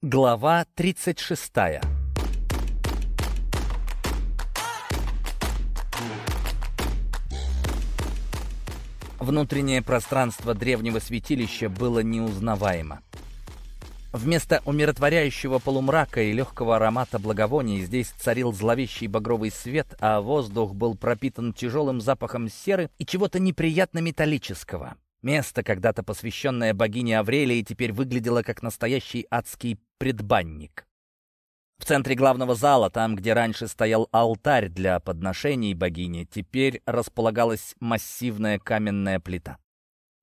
Глава 36 Внутреннее пространство древнего святилища было неузнаваемо. Вместо умиротворяющего полумрака и легкого аромата благовоний здесь царил зловещий багровый свет, а воздух был пропитан тяжелым запахом серы и чего-то неприятно металлического. Место, когда-то посвященное богине Аврелии, теперь выглядело как настоящий адский предбанник. В центре главного зала, там, где раньше стоял алтарь для подношений богини, теперь располагалась массивная каменная плита.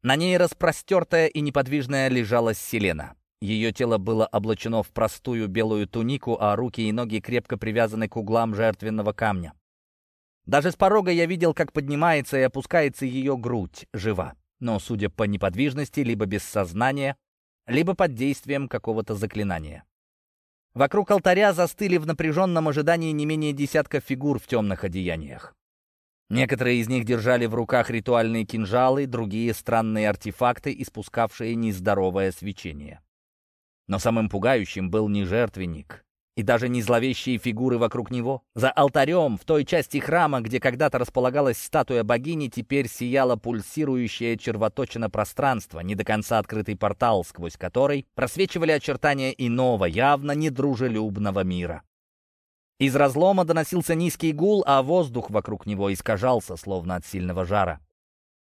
На ней распростертая и неподвижная лежала Селена. Ее тело было облачено в простую белую тунику, а руки и ноги крепко привязаны к углам жертвенного камня. Даже с порога я видел, как поднимается и опускается ее грудь, жива но, судя по неподвижности, либо без сознания, либо под действием какого-то заклинания. Вокруг алтаря застыли в напряженном ожидании не менее десятка фигур в темных одеяниях. Некоторые из них держали в руках ритуальные кинжалы, другие — странные артефакты, испускавшие нездоровое свечение. Но самым пугающим был не жертвенник, и даже не зловещие фигуры вокруг него. За алтарем, в той части храма, где когда-то располагалась статуя богини, теперь сияло пульсирующее червоточина пространство, не до конца открытый портал, сквозь который просвечивали очертания иного, явно недружелюбного мира. Из разлома доносился низкий гул, а воздух вокруг него искажался, словно от сильного жара.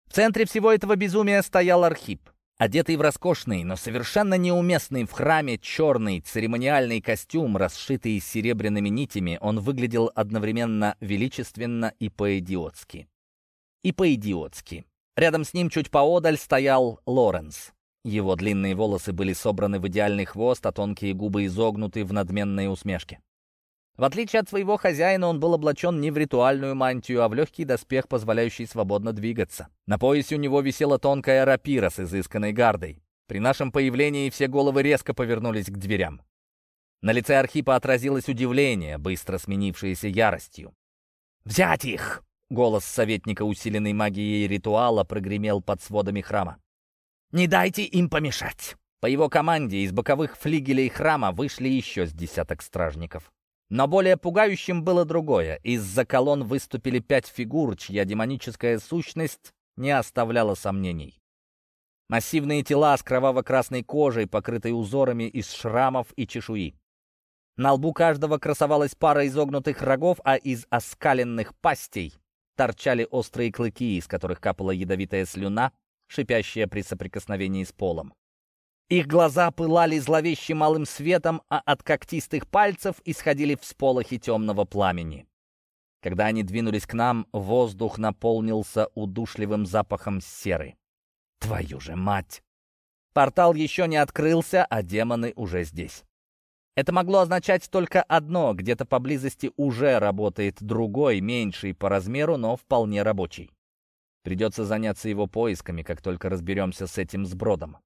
В центре всего этого безумия стоял Архип. Одетый в роскошный, но совершенно неуместный в храме черный церемониальный костюм, расшитый серебряными нитями, он выглядел одновременно величественно и по-идиотски. И по-идиотски. Рядом с ним чуть поодаль стоял Лоренс. Его длинные волосы были собраны в идеальный хвост, а тонкие губы изогнуты в надменной усмешке. В отличие от своего хозяина, он был облачен не в ритуальную мантию, а в легкий доспех, позволяющий свободно двигаться. На поясе у него висела тонкая рапира с изысканной гардой. При нашем появлении все головы резко повернулись к дверям. На лице Архипа отразилось удивление, быстро сменившееся яростью. «Взять их!» — голос советника, усиленной магией ритуала, прогремел под сводами храма. «Не дайте им помешать!» По его команде из боковых флигелей храма вышли еще с десяток стражников. Но более пугающим было другое. Из-за колонн выступили пять фигур, чья демоническая сущность не оставляла сомнений. Массивные тела с кроваво-красной кожей, покрытой узорами из шрамов и чешуи. На лбу каждого красовалась пара изогнутых рогов, а из оскаленных пастей торчали острые клыки, из которых капала ядовитая слюна, шипящая при соприкосновении с полом. Их глаза пылали зловещим малым светом, а от когтистых пальцев исходили всполохи темного пламени. Когда они двинулись к нам, воздух наполнился удушливым запахом серы. Твою же мать! Портал еще не открылся, а демоны уже здесь. Это могло означать только одно, где-то поблизости уже работает другой, меньший по размеру, но вполне рабочий. Придется заняться его поисками, как только разберемся с этим сбродом.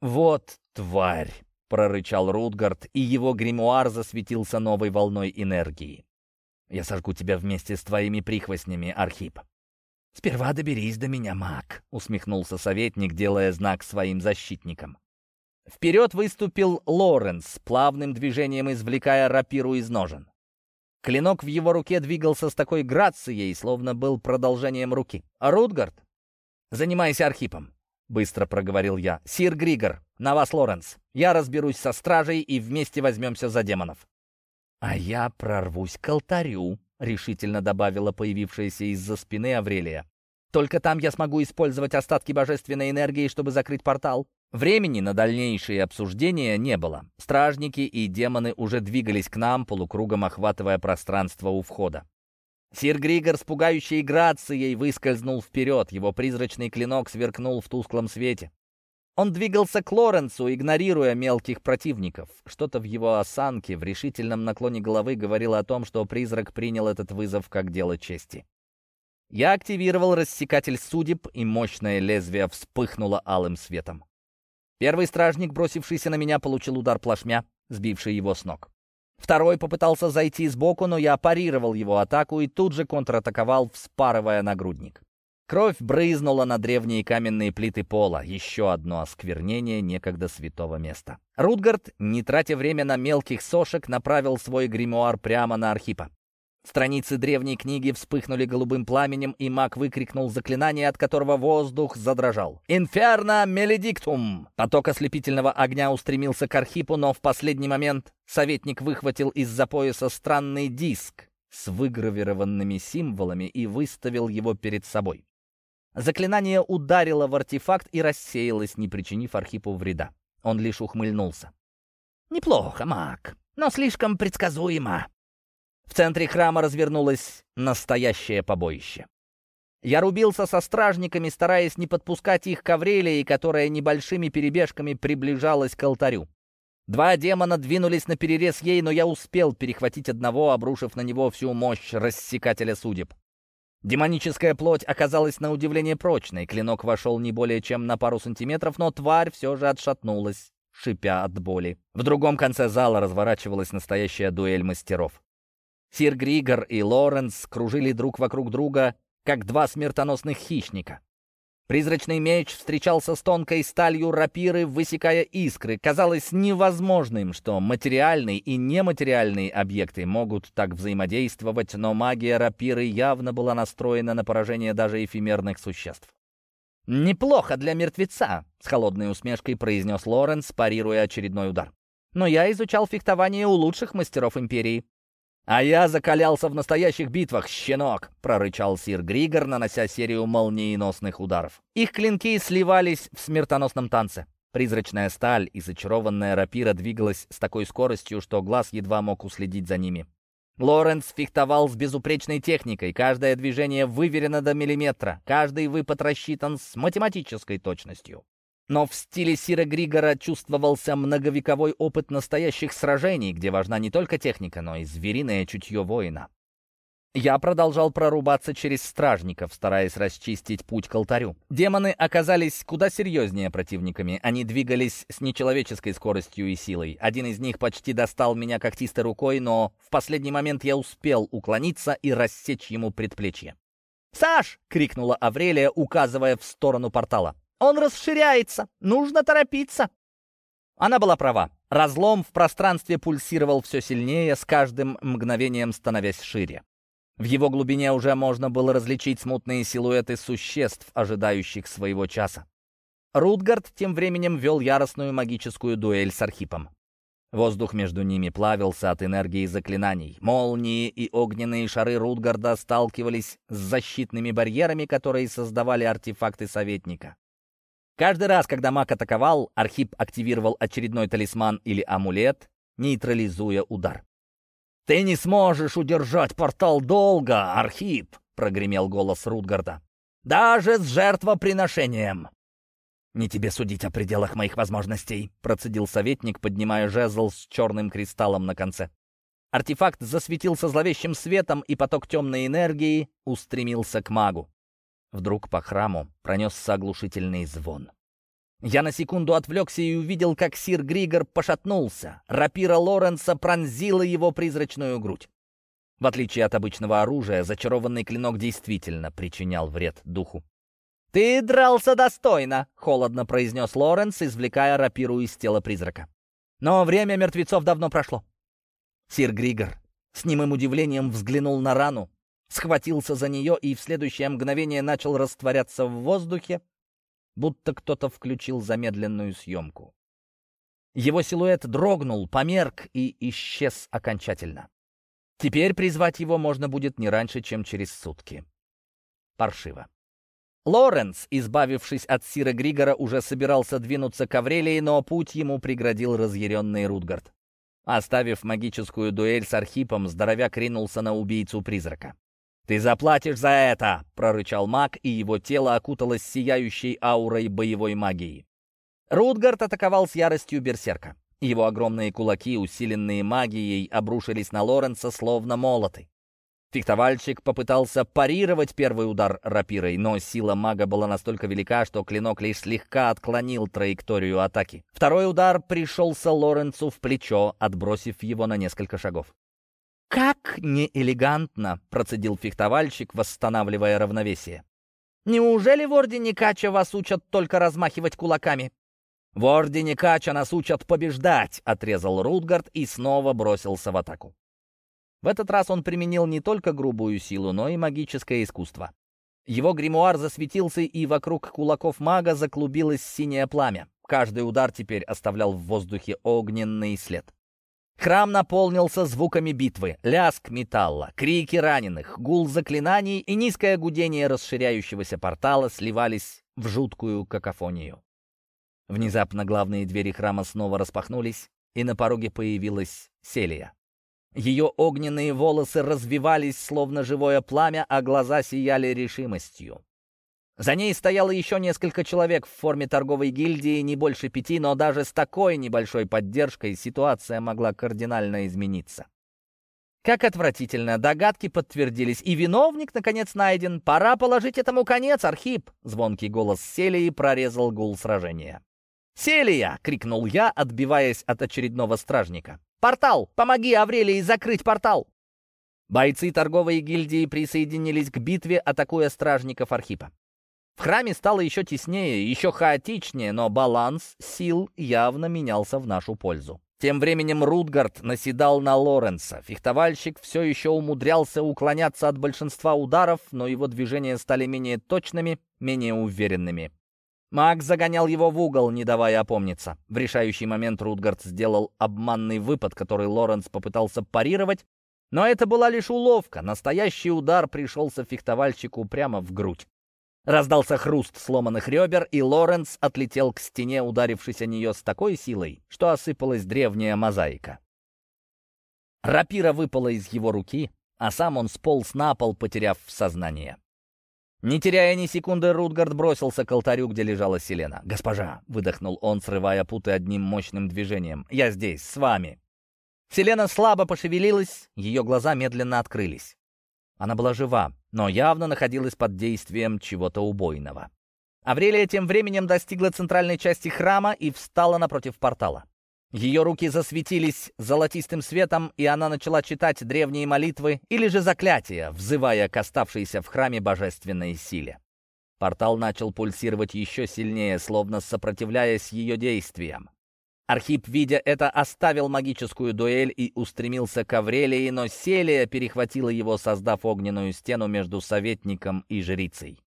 «Вот тварь!» — прорычал Рутгард, и его гримуар засветился новой волной энергии. «Я сожгу тебя вместе с твоими прихвостнями, Архип». «Сперва доберись до меня, маг», — усмехнулся советник, делая знак своим защитникам. Вперед выступил Лоренс, плавным движением извлекая рапиру из ножен. Клинок в его руке двигался с такой грацией, словно был продолжением руки. Рутгард? Занимайся Архипом. Быстро проговорил я. «Сир Григор, на вас Лоренс. Я разберусь со стражей и вместе возьмемся за демонов». «А я прорвусь к алтарю», — решительно добавила появившаяся из-за спины Аврелия. «Только там я смогу использовать остатки божественной энергии, чтобы закрыть портал». Времени на дальнейшие обсуждения не было. Стражники и демоны уже двигались к нам, полукругом охватывая пространство у входа. Сир Григор с пугающей грацией выскользнул вперед, его призрачный клинок сверкнул в тусклом свете. Он двигался к Лоренцу, игнорируя мелких противников. Что-то в его осанке, в решительном наклоне головы говорило о том, что призрак принял этот вызов как дело чести. Я активировал рассекатель судеб, и мощное лезвие вспыхнуло алым светом. Первый стражник, бросившийся на меня, получил удар плашмя, сбивший его с ног. Второй попытался зайти сбоку, но я парировал его атаку и тут же контратаковал, вспарывая нагрудник. Кровь брызнула на древние каменные плиты пола, еще одно осквернение некогда святого места. Рутгард, не тратя время на мелких сошек, направил свой гримуар прямо на Архипа. Страницы древней книги вспыхнули голубым пламенем, и маг выкрикнул заклинание, от которого воздух задрожал. «Инферно меледиктум!» Поток ослепительного огня устремился к Архипу, но в последний момент советник выхватил из-за пояса странный диск с выгравированными символами и выставил его перед собой. Заклинание ударило в артефакт и рассеялось, не причинив Архипу вреда. Он лишь ухмыльнулся. «Неплохо, маг, но слишком предсказуемо. В центре храма развернулось настоящее побоище. Я рубился со стражниками, стараясь не подпускать их к Аврелии, которая небольшими перебежками приближалась к алтарю. Два демона двинулись на перерез ей, но я успел перехватить одного, обрушив на него всю мощь рассекателя судеб. Демоническая плоть оказалась на удивление прочной. Клинок вошел не более чем на пару сантиметров, но тварь все же отшатнулась, шипя от боли. В другом конце зала разворачивалась настоящая дуэль мастеров. Сир Григор и Лоренс кружили друг вокруг друга, как два смертоносных хищника. Призрачный меч встречался с тонкой сталью рапиры, высекая искры. Казалось невозможным, что материальные и нематериальные объекты могут так взаимодействовать, но магия рапиры явно была настроена на поражение даже эфемерных существ. «Неплохо для мертвеца», — с холодной усмешкой произнес Лоренс, парируя очередной удар. «Но я изучал фехтование у лучших мастеров Империи. «А я закалялся в настоящих битвах, щенок!» — прорычал сир Григор, нанося серию молниеносных ударов. Их клинки сливались в смертоносном танце. Призрачная сталь и зачарованная рапира двигалась с такой скоростью, что глаз едва мог уследить за ними. Лоренс фехтовал с безупречной техникой, каждое движение выверено до миллиметра, каждый выпад рассчитан с математической точностью. Но в стиле Сира Григора чувствовался многовековой опыт настоящих сражений, где важна не только техника, но и звериное чутье воина. Я продолжал прорубаться через стражников, стараясь расчистить путь к алтарю. Демоны оказались куда серьезнее противниками. Они двигались с нечеловеческой скоростью и силой. Один из них почти достал меня когтистой рукой, но в последний момент я успел уклониться и рассечь ему предплечье. «Саш!» — крикнула Аврелия, указывая в сторону портала. Он расширяется. Нужно торопиться. Она была права. Разлом в пространстве пульсировал все сильнее, с каждым мгновением становясь шире. В его глубине уже можно было различить смутные силуэты существ, ожидающих своего часа. Рутгард тем временем вел яростную магическую дуэль с Архипом. Воздух между ними плавился от энергии заклинаний. Молнии и огненные шары Рутгарда сталкивались с защитными барьерами, которые создавали артефакты советника. Каждый раз, когда маг атаковал, Архип активировал очередной талисман или амулет, нейтрализуя удар. «Ты не сможешь удержать портал долго, Архип!» — прогремел голос Рутгарда. «Даже с жертвоприношением!» «Не тебе судить о пределах моих возможностей», — процедил советник, поднимая жезл с черным кристаллом на конце. Артефакт засветился зловещим светом, и поток темной энергии устремился к магу. Вдруг по храму пронесся оглушительный звон. Я на секунду отвлекся и увидел, как сир Григор пошатнулся. Рапира Лоренса пронзила его призрачную грудь. В отличие от обычного оружия, зачарованный клинок действительно причинял вред духу. «Ты дрался достойно!» — холодно произнес Лоренс, извлекая рапиру из тела призрака. «Но время мертвецов давно прошло». Сир Григор с немым удивлением взглянул на рану, схватился за нее и в следующее мгновение начал растворяться в воздухе, будто кто-то включил замедленную съемку. Его силуэт дрогнул, померк и исчез окончательно. Теперь призвать его можно будет не раньше, чем через сутки. Паршиво. Лоренс, избавившись от Сира Григора, уже собирался двинуться к Аврелии, но путь ему преградил разъяренный Рутгард. Оставив магическую дуэль с Архипом, здоровяк ринулся на убийцу-призрака. «Ты заплатишь за это!» — прорычал маг, и его тело окуталось сияющей аурой боевой магии. Рутгард атаковал с яростью берсерка. Его огромные кулаки, усиленные магией, обрушились на Лоренса словно молоты. Фехтовальщик попытался парировать первый удар рапирой, но сила мага была настолько велика, что клинок лишь слегка отклонил траекторию атаки. Второй удар пришелся Лоренцу в плечо, отбросив его на несколько шагов. «Как неэлегантно!» — процедил фехтовальщик, восстанавливая равновесие. Неужели в Ордене Кача вас учат только размахивать кулаками?» «В Ордене Кача нас учат побеждать», — отрезал Рутгард и снова бросился в атаку. В этот раз он применил не только грубую силу, но и магическое искусство. Его гримуар засветился, и вокруг кулаков мага заклубилось синее пламя. Каждый удар теперь оставлял в воздухе огненный след. Храм наполнился звуками битвы, ляск металла, крики раненых, гул заклинаний и низкое гудение расширяющегося портала сливались в жуткую какофонию. Внезапно главные двери храма снова распахнулись, и на пороге появилась Селия. Ее огненные волосы развивались, словно живое пламя, а глаза сияли решимостью. За ней стояло еще несколько человек в форме торговой гильдии, не больше пяти, но даже с такой небольшой поддержкой ситуация могла кардинально измениться. Как отвратительно, догадки подтвердились, и виновник, наконец, найден. Пора положить этому конец, Архип! Звонкий голос Селии прорезал гул сражения. «Селия!» — крикнул я, отбиваясь от очередного стражника. «Портал! Помоги Аврелии закрыть портал!» Бойцы торговой гильдии присоединились к битве, атакуя стражников Архипа. В храме стало еще теснее, еще хаотичнее, но баланс сил явно менялся в нашу пользу. Тем временем Рутгард наседал на Лоренса. Фехтовальщик все еще умудрялся уклоняться от большинства ударов, но его движения стали менее точными, менее уверенными. Маг загонял его в угол, не давая опомниться. В решающий момент Рутгард сделал обманный выпад, который Лоренс попытался парировать, но это была лишь уловка. Настоящий удар пришелся фехтовальщику прямо в грудь. Раздался хруст сломанных ребер, и Лоренс отлетел к стене, ударившись о нее с такой силой, что осыпалась древняя мозаика. Рапира выпала из его руки, а сам он сполз на пол, потеряв сознание. Не теряя ни секунды, Рутгард бросился к алтарю, где лежала Селена. «Госпожа!» — выдохнул он, срывая путы одним мощным движением. «Я здесь, с вами!» Селена слабо пошевелилась, ее глаза медленно открылись. Она была жива, но явно находилась под действием чего-то убойного. Аврелия тем временем достигла центральной части храма и встала напротив портала. Ее руки засветились золотистым светом, и она начала читать древние молитвы или же заклятия, взывая к оставшейся в храме божественной силе. Портал начал пульсировать еще сильнее, словно сопротивляясь ее действиям. Архип, видя это, оставил магическую дуэль и устремился к Аврелии, но Селия перехватила его, создав огненную стену между советником и жрицей.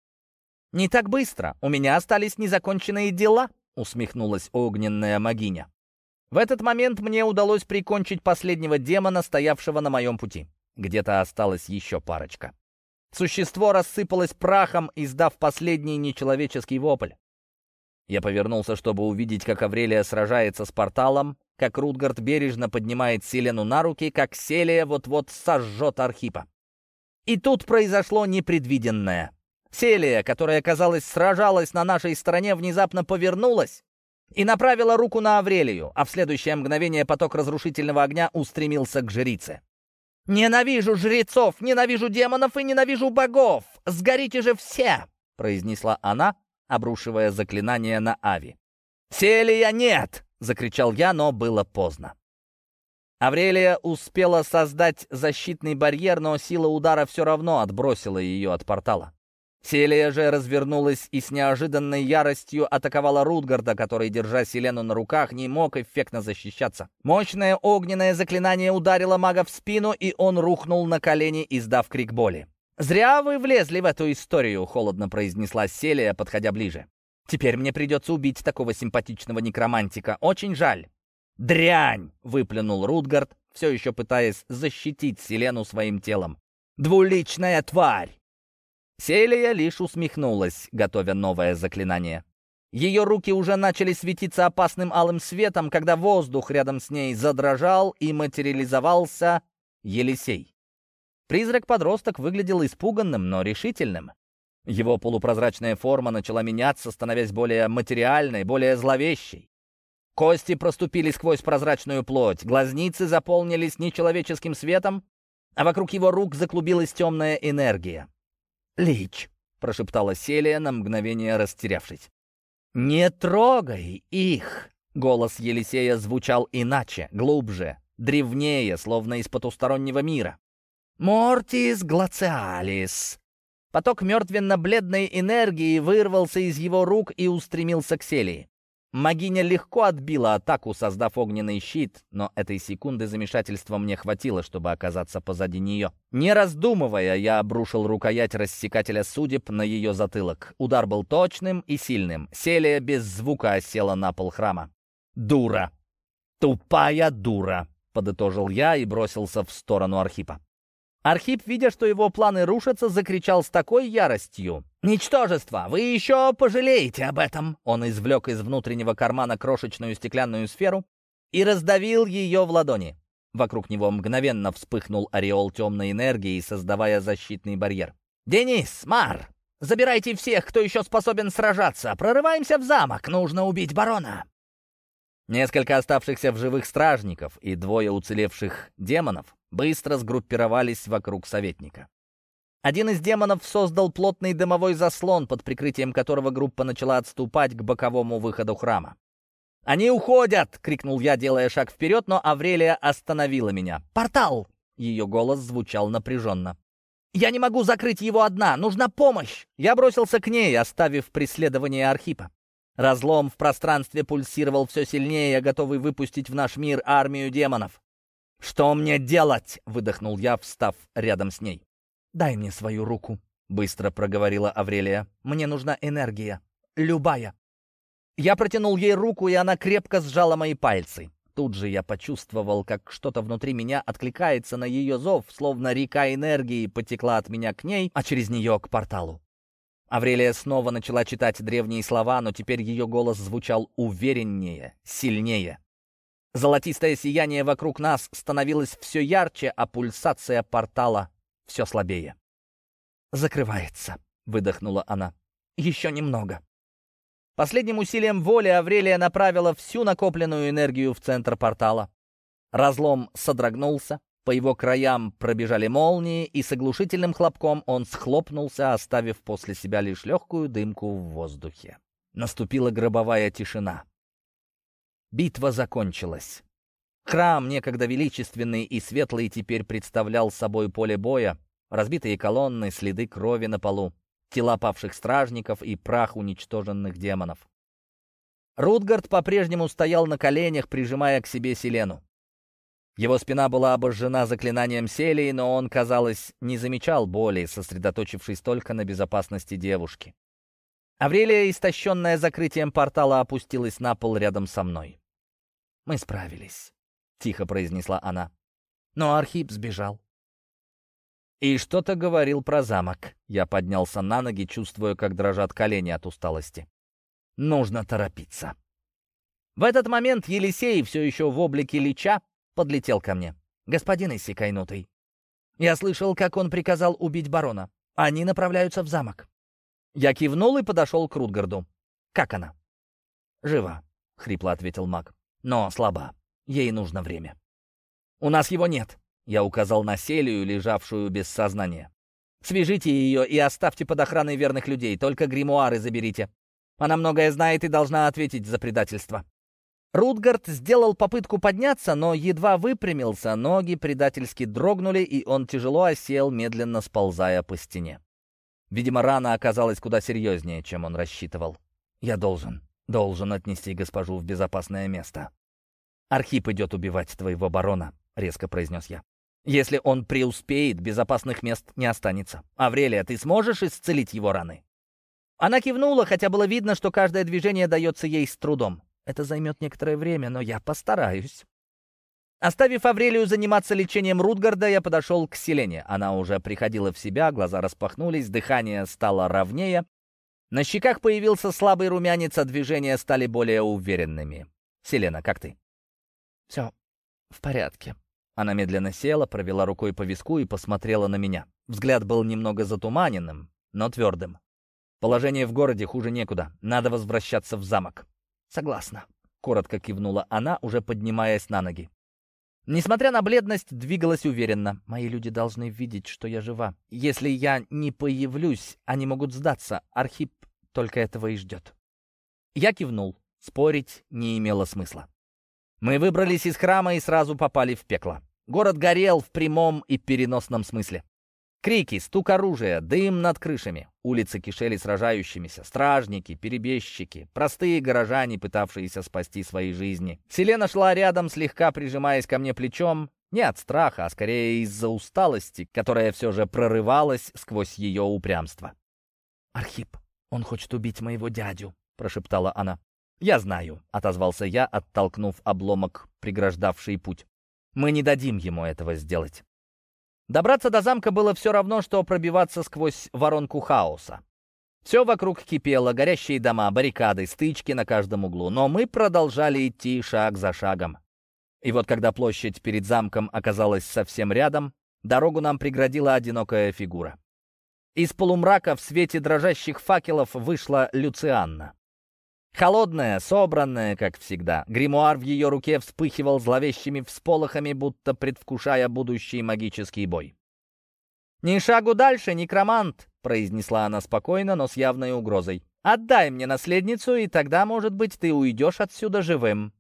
«Не так быстро. У меня остались незаконченные дела», — усмехнулась огненная магиня. В этот момент мне удалось прикончить последнего демона, стоявшего на моем пути. Где-то осталась еще парочка. Существо рассыпалось прахом, издав последний нечеловеческий вопль. Я повернулся, чтобы увидеть, как Аврелия сражается с порталом, как Рутгард бережно поднимает Селену на руки, как Селия вот-вот сожжет Архипа. И тут произошло непредвиденное. Селия, которая, казалось, сражалась на нашей стороне, внезапно повернулась и направила руку на Аврелию, а в следующее мгновение поток разрушительного огня устремился к жрице. «Ненавижу жрецов, ненавижу демонов и ненавижу богов! Сгорите же все!» — произнесла она, обрушивая заклинание на Ави. «Селия нет!» — закричал я, но было поздно. Аврелия успела создать защитный барьер, но сила удара все равно отбросила ее от портала. Селия же развернулась и с неожиданной яростью атаковала Рутгарда, который, держа Селену на руках, не мог эффектно защищаться. Мощное огненное заклинание ударило мага в спину, и он рухнул на колени, издав крик боли. «Зря вы влезли в эту историю», — холодно произнесла Селия, подходя ближе. «Теперь мне придется убить такого симпатичного некромантика. Очень жаль». «Дрянь!» — выплюнул Рутгард, все еще пытаясь защитить Селену своим телом. «Двуличная тварь!» Селия лишь усмехнулась, готовя новое заклинание. Ее руки уже начали светиться опасным алым светом, когда воздух рядом с ней задрожал и материализовался Елисей. Призрак-подросток выглядел испуганным, но решительным. Его полупрозрачная форма начала меняться, становясь более материальной, более зловещей. Кости проступили сквозь прозрачную плоть, глазницы заполнились нечеловеческим светом, а вокруг его рук заклубилась темная энергия. «Лич», — прошептала Селия, на мгновение растерявшись. «Не трогай их!» Голос Елисея звучал иначе, глубже, древнее, словно из потустороннего мира. «Мортис глациалис». Поток мертвенно-бледной энергии вырвался из его рук и устремился к Селии. Магиня легко отбила атаку, создав огненный щит, но этой секунды замешательства мне хватило, чтобы оказаться позади нее. Не раздумывая, я обрушил рукоять рассекателя судеб на ее затылок. Удар был точным и сильным. Селия без звука осела на пол храма. «Дура! Тупая дура!» — подытожил я и бросился в сторону Архипа. Архип, видя, что его планы рушатся, закричал с такой яростью. «Ничтожество! Вы еще пожалеете об этом!» Он извлек из внутреннего кармана крошечную стеклянную сферу и раздавил ее в ладони. Вокруг него мгновенно вспыхнул ореол темной энергии, создавая защитный барьер. «Денис! Мар! Забирайте всех, кто еще способен сражаться! Прорываемся в замок! Нужно убить барона!» Несколько оставшихся в живых стражников и двое уцелевших демонов быстро сгруппировались вокруг советника. Один из демонов создал плотный дымовой заслон, под прикрытием которого группа начала отступать к боковому выходу храма. «Они уходят!» — крикнул я, делая шаг вперед, но Аврелия остановила меня. «Портал!» — ее голос звучал напряженно. «Я не могу закрыть его одна! Нужна помощь!» Я бросился к ней, оставив преследование Архипа. Разлом в пространстве пульсировал все сильнее, готовый выпустить в наш мир армию демонов. «Что мне делать?» — выдохнул я, встав рядом с ней. «Дай мне свою руку», — быстро проговорила Аврелия. «Мне нужна энергия. Любая». Я протянул ей руку, и она крепко сжала мои пальцы. Тут же я почувствовал, как что-то внутри меня откликается на ее зов, словно река энергии потекла от меня к ней, а через нее к порталу. Аврелия снова начала читать древние слова, но теперь ее голос звучал увереннее, сильнее. Золотистое сияние вокруг нас становилось все ярче, а пульсация портала все слабее. «Закрывается», — выдохнула она. «Еще немного». Последним усилием воли Аврелия направила всю накопленную энергию в центр портала. Разлом содрогнулся, по его краям пробежали молнии, и с оглушительным хлопком он схлопнулся, оставив после себя лишь легкую дымку в воздухе. Наступила гробовая тишина. Битва закончилась. Храм, некогда величественный и светлый, теперь представлял собой поле боя, разбитые колонны, следы крови на полу, тела павших стражников и прах уничтоженных демонов. Рутгард по-прежнему стоял на коленях, прижимая к себе Селену. Его спина была обожжена заклинанием селии, но он, казалось, не замечал боли, сосредоточившись только на безопасности девушки. Аврелия, истощенная закрытием портала, опустилась на пол рядом со мной. «Мы справились», — тихо произнесла она. Но Архип сбежал. И что-то говорил про замок. Я поднялся на ноги, чувствуя, как дрожат колени от усталости. Нужно торопиться. В этот момент Елисей, все еще в облике лича, подлетел ко мне. «Господин Иссякайнутый, я слышал, как он приказал убить барона. Они направляются в замок». Я кивнул и подошел к Рутгарду. «Как она?» «Жива», — хрипло ответил маг но слаба. Ей нужно время. «У нас его нет», — я указал на Селию, лежавшую без сознания. «Свяжите ее и оставьте под охраной верных людей, только гримуары заберите. Она многое знает и должна ответить за предательство». Рутгард сделал попытку подняться, но едва выпрямился, ноги предательски дрогнули, и он тяжело осел, медленно сползая по стене. Видимо, рана оказалась куда серьезнее, чем он рассчитывал. «Я должен», Должен отнести госпожу в безопасное место. «Архип идет убивать твоего барона», — резко произнес я. «Если он преуспеет, безопасных мест не останется. Аврелия, ты сможешь исцелить его раны?» Она кивнула, хотя было видно, что каждое движение дается ей с трудом. «Это займет некоторое время, но я постараюсь». Оставив Аврелию заниматься лечением Рутгарда, я подошел к Селене. Она уже приходила в себя, глаза распахнулись, дыхание стало ровнее, на щеках появился слабый румянец, а движения стали более уверенными. «Селена, как ты?» «Все в порядке». Она медленно села, провела рукой по виску и посмотрела на меня. Взгляд был немного затуманенным, но твердым. «Положение в городе хуже некуда. Надо возвращаться в замок». «Согласна», — коротко кивнула она, уже поднимаясь на ноги. Несмотря на бледность, двигалась уверенно. Мои люди должны видеть, что я жива. Если я не появлюсь, они могут сдаться. Архип только этого и ждет. Я кивнул. Спорить не имело смысла. Мы выбрались из храма и сразу попали в пекло. Город горел в прямом и переносном смысле. Крики, стук оружия, дым над крышами. Улицы кишели сражающимися. Стражники, перебежчики, простые горожане, пытавшиеся спасти свои жизни. Селена шла рядом, слегка прижимаясь ко мне плечом. Не от страха, а скорее из-за усталости, которая все же прорывалась сквозь ее упрямство. «Архип, он хочет убить моего дядю», — прошептала она. «Я знаю», — отозвался я, оттолкнув обломок, преграждавший путь. «Мы не дадим ему этого сделать». Добраться до замка было все равно, что пробиваться сквозь воронку хаоса. Все вокруг кипело, горящие дома, баррикады, стычки на каждом углу, но мы продолжали идти шаг за шагом. И вот когда площадь перед замком оказалась совсем рядом, дорогу нам преградила одинокая фигура. Из полумрака в свете дрожащих факелов вышла Люцианна. Холодная, собранная, как всегда. Гримуар в ее руке вспыхивал зловещими всполохами, будто предвкушая будущий магический бой. «Ни шагу дальше, некромант!» — произнесла она спокойно, но с явной угрозой. «Отдай мне наследницу, и тогда, может быть, ты уйдешь отсюда живым».